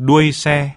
đuôi xe.